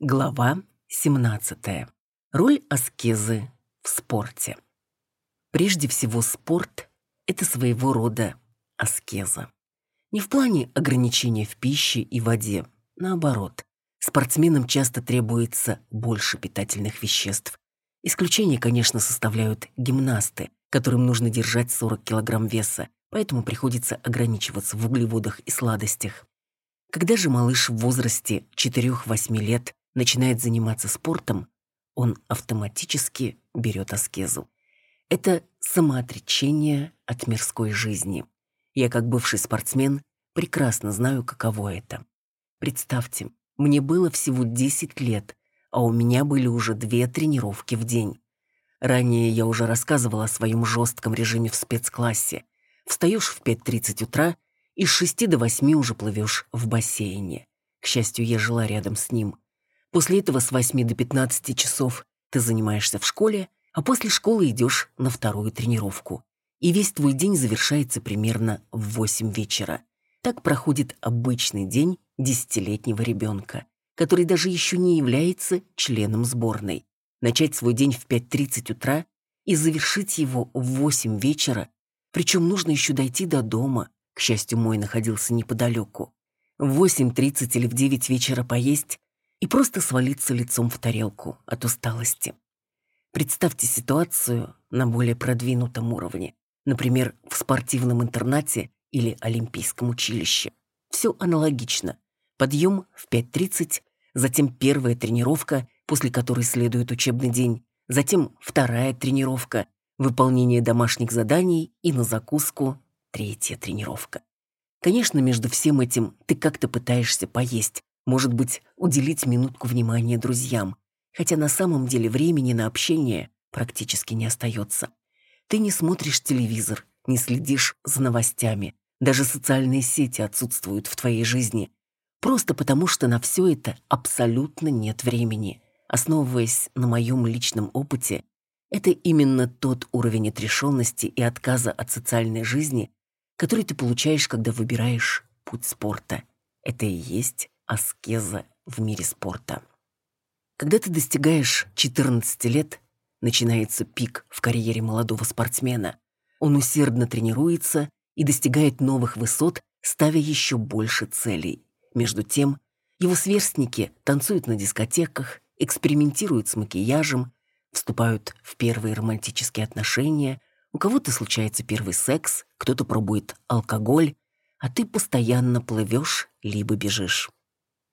Глава 17. Роль аскезы в спорте. Прежде всего, спорт – это своего рода аскеза. Не в плане ограничения в пище и воде, наоборот. Спортсменам часто требуется больше питательных веществ. Исключение, конечно, составляют гимнасты, которым нужно держать 40 килограмм веса, поэтому приходится ограничиваться в углеводах и сладостях. Когда же малыш в возрасте 4-8 лет начинает заниматься спортом, он автоматически берет аскезу. Это самоотречение от мирской жизни. Я, как бывший спортсмен, прекрасно знаю, каково это. Представьте, мне было всего 10 лет, а у меня были уже две тренировки в день. Ранее я уже рассказывала о своем жестком режиме в спецклассе. Встаешь в 5.30 утра и с 6 до 8 уже плывешь в бассейне. К счастью, я жила рядом с ним. После этого с 8 до 15 часов ты занимаешься в школе, а после школы идешь на вторую тренировку. И весь твой день завершается примерно в 8 вечера. Так проходит обычный день десятилетнего ребенка, который даже еще не является членом сборной. Начать свой день в 5.30 утра и завершить его в 8 вечера, причем нужно еще дойти до дома. К счастью, мой находился неподалеку. В 8.30 или в 9 вечера поесть, и просто свалиться лицом в тарелку от усталости. Представьте ситуацию на более продвинутом уровне, например, в спортивном интернате или олимпийском училище. Все аналогично. Подъем в 5.30, затем первая тренировка, после которой следует учебный день, затем вторая тренировка, выполнение домашних заданий и на закуску третья тренировка. Конечно, между всем этим ты как-то пытаешься поесть, может быть, уделить минутку внимания друзьям, хотя на самом деле времени на общение практически не остается. Ты не смотришь телевизор, не следишь за новостями, даже социальные сети отсутствуют в твоей жизни, просто потому что на все это абсолютно нет времени. Основываясь на моем личном опыте, это именно тот уровень отрешенности и отказа от социальной жизни, который ты получаешь, когда выбираешь путь спорта. Это и есть аскеза в мире спорта. Когда ты достигаешь 14 лет, начинается пик в карьере молодого спортсмена. Он усердно тренируется и достигает новых высот, ставя еще больше целей. Между тем, его сверстники танцуют на дискотеках, экспериментируют с макияжем, вступают в первые романтические отношения, у кого-то случается первый секс, кто-то пробует алкоголь, а ты постоянно плывешь либо бежишь.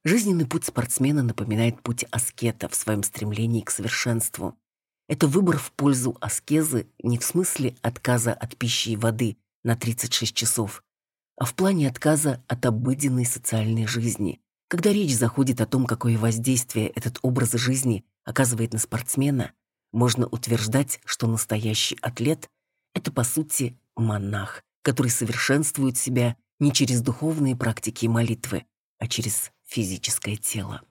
Жизненный путь спортсмена напоминает путь аскета в своем стремлении к совершенству. Это выбор в пользу аскезы не в смысле отказа от пищи и воды на 36 часов, а в плане отказа от обыденной социальной жизни. Когда речь заходит о том, какое воздействие этот образ жизни оказывает на спортсмена, можно утверждать, что настоящий атлет – это, по сути, монах, который совершенствует себя не через духовные практики и молитвы, а через физическое тело.